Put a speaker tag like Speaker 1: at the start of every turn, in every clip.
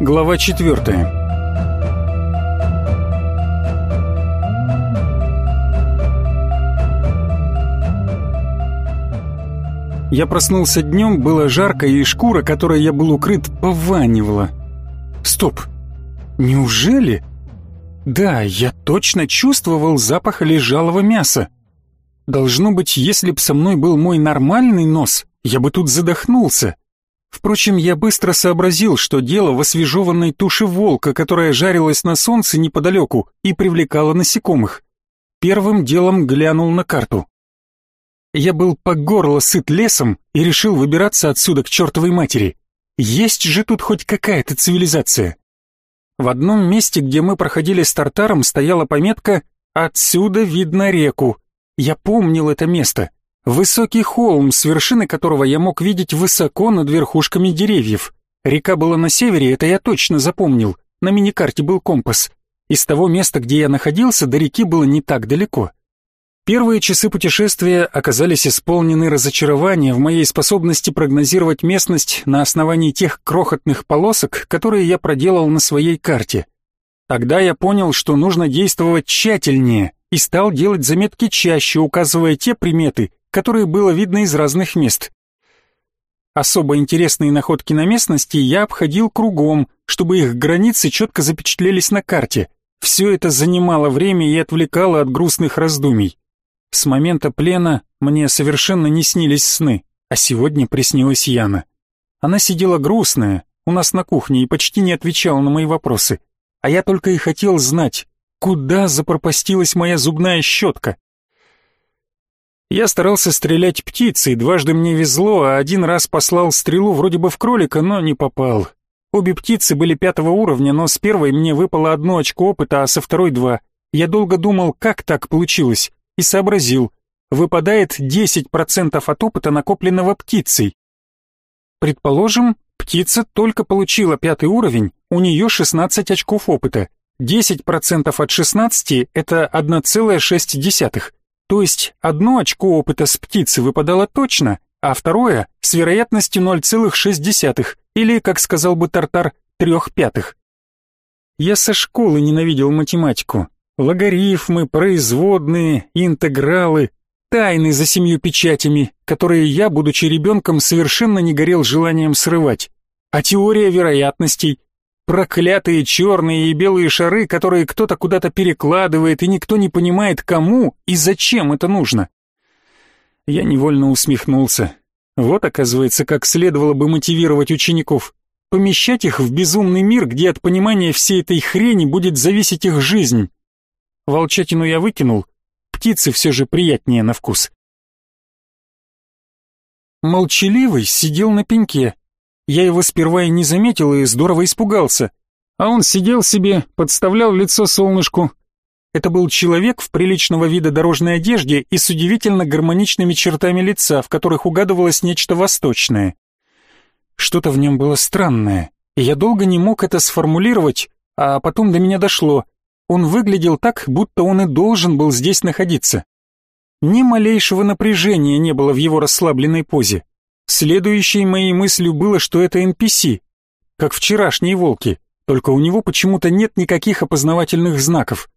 Speaker 1: Глава четвертая. Я проснулся днем, было жарко, и шкура, которой я был укрыт, пованивала. Стоп! Неужели? Да, я точно чувствовал запах лежалого мяса. Должно быть, если б со мной был мой нормальный нос, я бы тут задохнулся. Впрочем, я быстро сообразил, что дело в освежеванной туше волка, которая жарилась на солнце неподалеку и привлекала насекомых. Первым делом глянул на карту. Я был по горло сыт лесом и решил выбираться отсюда к чертовой матери. Есть же тут хоть какая-то цивилизация. В одном месте, где мы проходили с Тартаром, стояла пометка «Отсюда видно реку». Я помнил это место. Высокий холм, с вершины которого я мог видеть высоко над верхушками деревьев. Река была на севере, это я точно запомнил. На миникарте был компас. Из того места, где я находился, до реки было не так далеко. Первые часы путешествия оказались исполнены разочарования в моей способности прогнозировать местность на основании тех крохотных полосок, которые я проделал на своей карте. Тогда я понял, что нужно действовать тщательнее, и стал делать заметки чаще, указывая те приметы, которые было видно из разных мест. Особо интересные находки на местности я обходил кругом, чтобы их границы четко запечатлелись на карте. Все это занимало время и отвлекало от грустных раздумий. С момента плена мне совершенно не снились сны, а сегодня приснилась Яна. Она сидела грустная у нас на кухне и почти не отвечала на мои вопросы. А я только и хотел знать, куда запропастилась моя зубная щетка. Я старался стрелять птицей, дважды мне везло, а один раз послал стрелу вроде бы в кролика, но не попал. Обе птицы были пятого уровня, но с первой мне выпало одно очко опыта, а со второй два. Я долго думал, как так получилось, и сообразил. Выпадает 10% от опыта, накопленного птицей. Предположим, птица только получила пятый уровень, у нее 16 очков опыта. 10% от 16 — это 1,6. То есть одно очко опыта с птицы выпадало точно, а второе с вероятностью 0,6, или, как сказал бы Тартар, трех пятых. Я со школы ненавидел математику. Логарифмы, производные, интегралы, тайны за семью печатями, которые я, будучи ребенком, совершенно не горел желанием срывать. А теория вероятностей, Проклятые черные и белые шары, которые кто-то куда-то перекладывает, и никто не понимает, кому и зачем это нужно. Я невольно усмехнулся. Вот, оказывается, как следовало бы мотивировать учеников. Помещать их в безумный мир, где от понимания всей этой хрени будет зависеть их жизнь. Волчатину я выкинул, птицы все же приятнее на вкус. Молчаливый сидел на пеньке, я его сперва и не заметил и здорово испугался. А он сидел себе, подставлял лицо солнышку. Это был человек в приличного вида дорожной одежде и с удивительно гармоничными чертами лица, в которых угадывалось нечто восточное. Что-то в нем было странное, и я долго не мог это сформулировать, а потом до меня дошло. Он выглядел так, будто он и должен был здесь находиться. Ни малейшего напряжения не было в его расслабленной позе. Следующей моей мыслью было, что это NPC, как вчерашние волки, только у него почему-то нет никаких опознавательных знаков.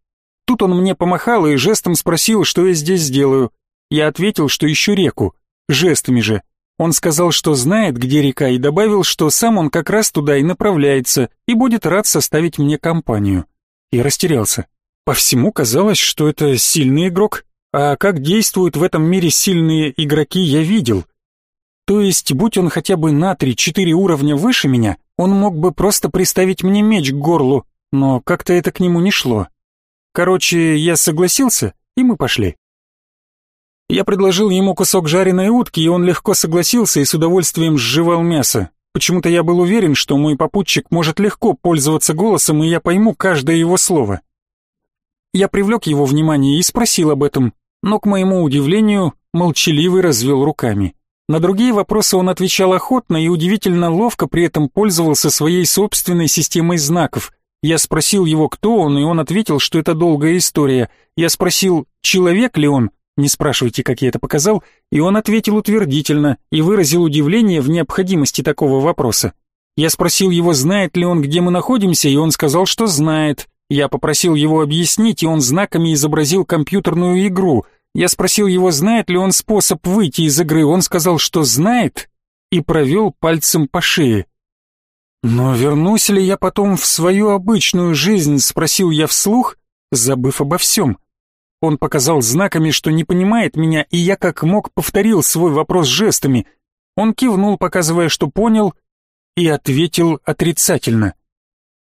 Speaker 1: Тут он мне помахал и жестом спросил, что я здесь делаю. Я ответил, что ищу реку, жестами же. Он сказал, что знает, где река, и добавил, что сам он как раз туда и направляется, и будет рад составить мне компанию. И растерялся. По всему казалось, что это сильный игрок, а как действуют в этом мире сильные игроки, я видел. То есть, будь он хотя бы на 3-4 уровня выше меня, он мог бы просто приставить мне меч к горлу, но как-то это к нему не шло. Короче, я согласился, и мы пошли. Я предложил ему кусок жареной утки, и он легко согласился и с удовольствием сживал мясо. Почему-то я был уверен, что мой попутчик может легко пользоваться голосом, и я пойму каждое его слово. Я привлек его внимание и спросил об этом, но, к моему удивлению, молчаливый развел руками. На другие вопросы он отвечал охотно и удивительно ловко при этом пользовался своей собственной системой знаков. Я спросил его, кто он, и он ответил, что это долгая история. Я спросил, человек ли он, не спрашивайте, как я это показал, и он ответил утвердительно и выразил удивление в необходимости такого вопроса. Я спросил его, знает ли он, где мы находимся, и он сказал, что знает. Я попросил его объяснить, и он знаками изобразил компьютерную игру. Я спросил его, знает ли он способ выйти из игры, он сказал, что знает, и провел пальцем по шее. «Но вернусь ли я потом в свою обычную жизнь?» — спросил я вслух, забыв обо всем. Он показал знаками, что не понимает меня, и я как мог повторил свой вопрос жестами. Он кивнул, показывая, что понял, и ответил отрицательно.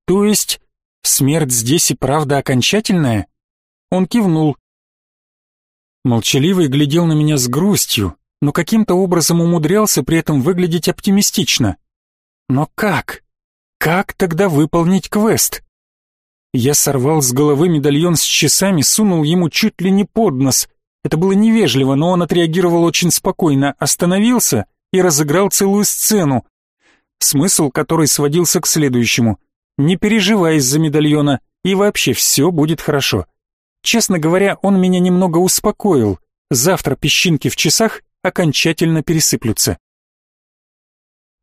Speaker 1: «То есть смерть здесь и правда окончательная?» Он кивнул. Молчаливый глядел на меня с грустью, но каким-то образом умудрялся при этом выглядеть оптимистично. «Но как?» Как тогда выполнить квест? Я сорвал с головы медальон с часами, сунул ему чуть ли не под нос. Это было невежливо, но он отреагировал очень спокойно, остановился и разыграл целую сцену, смысл которой сводился к следующему. «Не переживай из-за медальона, и вообще все будет хорошо». Честно говоря, он меня немного успокоил. Завтра песчинки в часах окончательно пересыплются.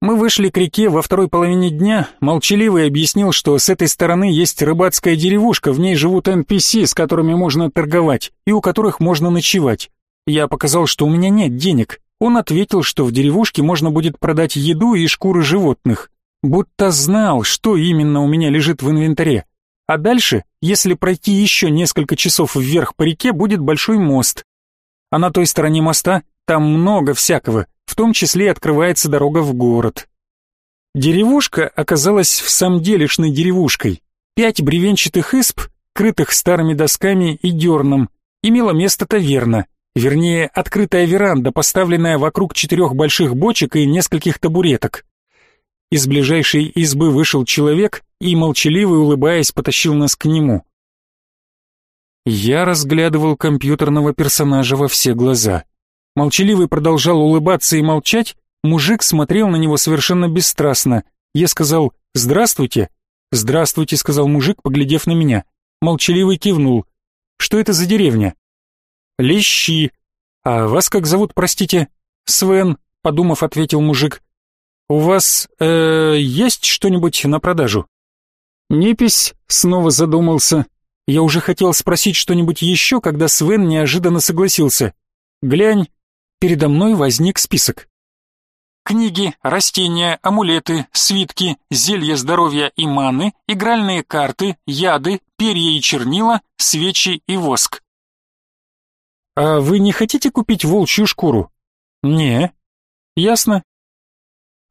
Speaker 1: Мы вышли к реке во второй половине дня. Молчаливый объяснил, что с этой стороны есть рыбацкая деревушка, в ней живут NPC, с которыми можно торговать, и у которых можно ночевать. Я показал, что у меня нет денег. Он ответил, что в деревушке можно будет продать еду и шкуры животных. Будто знал, что именно у меня лежит в инвентаре. А дальше, если пройти еще несколько часов вверх по реке, будет большой мост. А на той стороне моста там много всякого, в том числе открывается дорога в город. Деревушка оказалась в самом делешной деревушкой. Пять бревенчатых исп, крытых старыми досками и дерном, имела место таверна, вернее, открытая веранда, поставленная вокруг четырех больших бочек и нескольких табуреток. Из ближайшей избы вышел человек и, молчаливый улыбаясь, потащил нас к нему. Я разглядывал компьютерного персонажа во все глаза. Молчаливый продолжал улыбаться и молчать, мужик смотрел на него совершенно бесстрастно. Я сказал «Здравствуйте». «Здравствуйте», — сказал мужик, поглядев на меня. Молчаливый кивнул. «Что это за деревня?» «Лещи». «А вас как зовут, простите?» «Свен», — подумав, ответил мужик. «У вас, э, есть что-нибудь на продажу?» Непись снова задумался. Я уже хотел спросить что-нибудь еще, когда Свен неожиданно согласился. «Глянь, передо мной возник список. Книги, растения, амулеты, свитки, зелья здоровья и маны, игральные карты, яды, перья и чернила, свечи и воск. «А вы не хотите купить волчью шкуру?» «Не». «Ясно».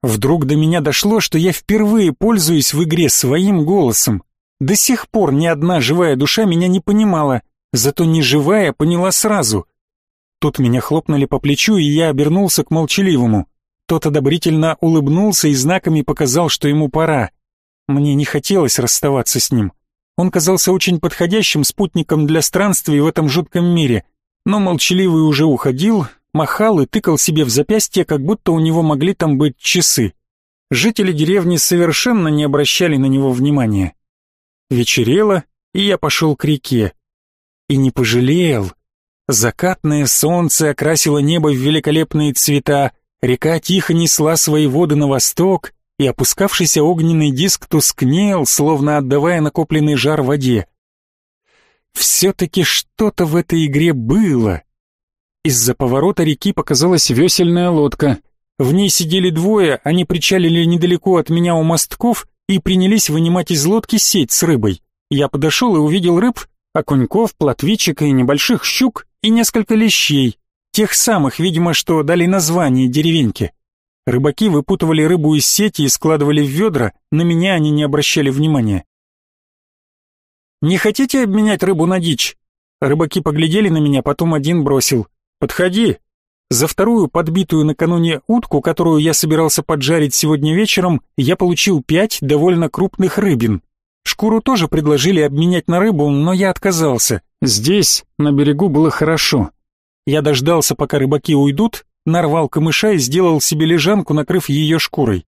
Speaker 1: Вдруг до меня дошло, что я впервые пользуюсь в игре своим голосом. До сих пор ни одна живая душа меня не понимала, зато неживая поняла сразу. Тут меня хлопнули по плечу, и я обернулся к молчаливому. Тот одобрительно улыбнулся и знаками показал, что ему пора. Мне не хотелось расставаться с ним. Он казался очень подходящим спутником для странствий в этом жутком мире, но молчаливый уже уходил, махал и тыкал себе в запястье, как будто у него могли там быть часы. Жители деревни совершенно не обращали на него внимания. Вечерело, и я пошел к реке. И не пожалел. Закатное солнце окрасило небо в великолепные цвета, река тихо несла свои воды на восток, и опускавшийся огненный диск тускнел, словно отдавая накопленный жар воде. Все-таки что-то в этой игре было. Из-за поворота реки показалась весельная лодка. В ней сидели двое, они причалили недалеко от меня у мостков и принялись вынимать из лодки сеть с рыбой. Я подошел и увидел рыб, окуньков, плотвичек и небольших щук, и несколько лещей, тех самых, видимо, что дали название деревеньке. Рыбаки выпутывали рыбу из сети и складывали в ведра, на меня они не обращали внимания. «Не хотите обменять рыбу на дичь?» Рыбаки поглядели на меня, потом один бросил. «Подходи!» За вторую подбитую накануне утку, которую я собирался поджарить сегодня вечером, я получил пять довольно крупных рыбин. Шкуру тоже предложили обменять на рыбу, но я отказался. Здесь, на берегу, было хорошо. Я дождался, пока рыбаки уйдут, нарвал камыша и сделал себе лежанку, накрыв ее шкурой.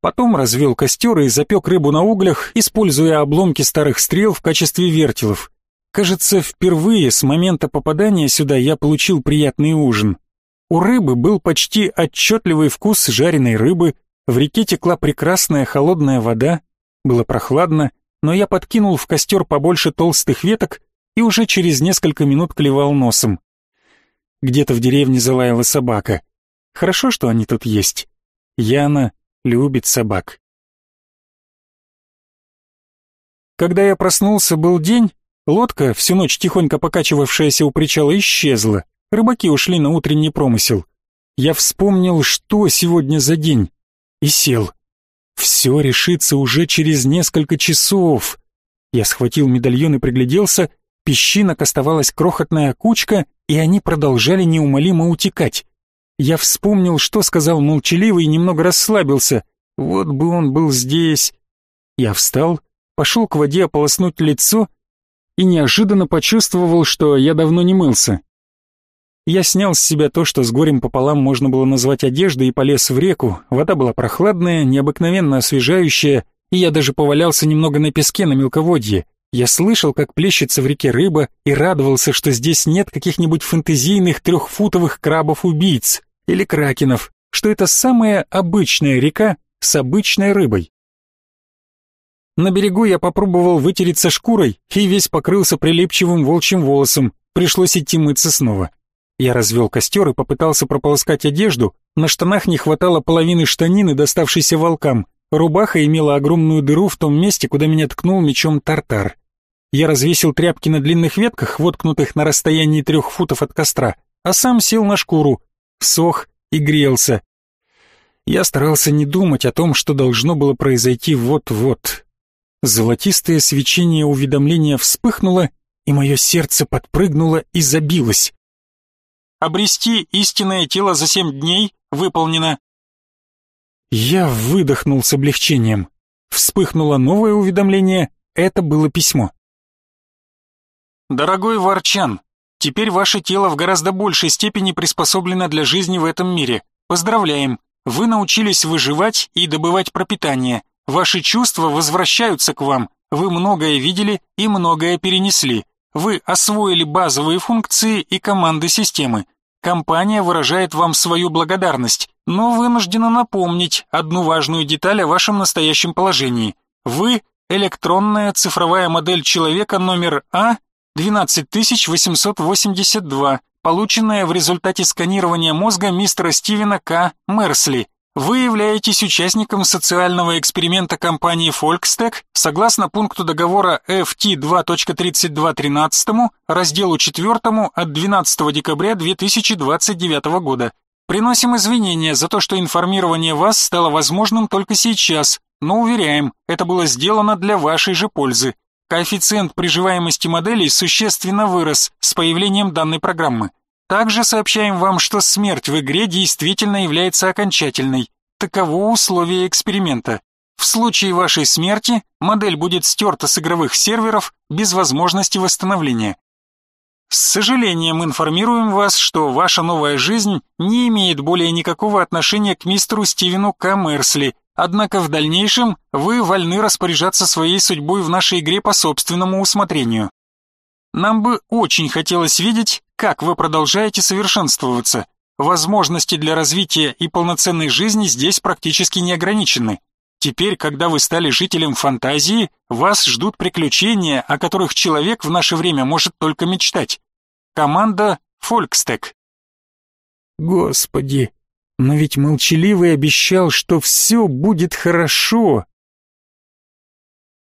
Speaker 1: Потом развел костер и запек рыбу на углях, используя обломки старых стрел в качестве вертелов. Кажется, впервые с момента попадания сюда я получил приятный ужин. У рыбы был почти отчетливый вкус жареной рыбы, В реке текла прекрасная холодная вода, было прохладно, но я подкинул в костер побольше толстых веток и уже через несколько минут клевал носом. Где-то в деревне залаяла собака. Хорошо, что они тут есть. Яна любит собак. Когда я проснулся, был день, лодка, всю ночь тихонько покачивавшаяся у причала, исчезла. Рыбаки ушли на утренний промысел. Я вспомнил, что сегодня за день, и сел. Все решится уже через несколько часов. Я схватил медальон и пригляделся, песчинок оставалась крохотная кучка, и они продолжали неумолимо утекать. Я вспомнил, что сказал молчаливый и немного расслабился. Вот бы он был здесь. Я встал, пошел к воде ополоснуть лицо и неожиданно почувствовал, что я давно не мылся. Я снял с себя то, что с горем пополам можно было назвать одеждой, и полез в реку. Вода была прохладная, необыкновенно освежающая, и я даже повалялся немного на песке на мелководье. Я слышал, как плещется в реке рыба, и радовался, что здесь нет каких-нибудь фантазийных трехфутовых крабов-убийц или кракенов, что это самая обычная река с обычной рыбой. На берегу я попробовал вытереться шкурой и весь покрылся прилипчивым волчьим волосом, пришлось идти мыться снова. Я развел костер и попытался прополоскать одежду, на штанах не хватало половины штанины, доставшейся волкам, рубаха имела огромную дыру в том месте, куда меня ткнул мечом тартар. Я развесил тряпки на длинных ветках, воткнутых на расстоянии трех футов от костра, а сам сел на шкуру, сох и грелся. Я старался не думать о том, что должно было произойти вот-вот. Золотистое свечение уведомления вспыхнуло, и мое сердце подпрыгнуло и забилось. Обрести истинное тело за семь дней выполнено. Я выдохнул с облегчением. Вспыхнуло новое уведомление, это было письмо. Дорогой Ворчан, теперь ваше тело в гораздо большей степени приспособлено для жизни в этом мире. Поздравляем, вы научились выживать и добывать пропитание. Ваши чувства возвращаются к вам, вы многое видели и многое перенесли. Вы освоили базовые функции и команды системы. Компания выражает вам свою благодарность, но вынуждена напомнить одну важную деталь о вашем настоящем положении. Вы – электронная цифровая модель человека номер А 12882, полученная в результате сканирования мозга мистера Стивена К. Мерсли. Вы являетесь участником социального эксперимента компании Volkstek согласно пункту договора FT2.3213, разделу 4 от 12 декабря 2029 года. Приносим извинения за то, что информирование вас стало возможным только сейчас, но уверяем, это было сделано для вашей же пользы. Коэффициент приживаемости моделей существенно вырос с появлением данной программы. Также сообщаем вам, что смерть в игре действительно является окончательной. Таково условие эксперимента. В случае вашей смерти модель будет стерта с игровых серверов без возможности восстановления. С сожалением информируем вас, что ваша новая жизнь не имеет более никакого отношения к мистеру Стивену К. Мерсли, однако в дальнейшем вы вольны распоряжаться своей судьбой в нашей игре по собственному усмотрению. Нам бы очень хотелось видеть, как вы продолжаете совершенствоваться. Возможности для развития и полноценной жизни здесь практически не ограничены. Теперь, когда вы стали жителем фантазии, вас ждут приключения, о которых человек в наше время может только мечтать. Команда Фолькстек. Господи, но ведь молчаливый обещал, что все будет хорошо.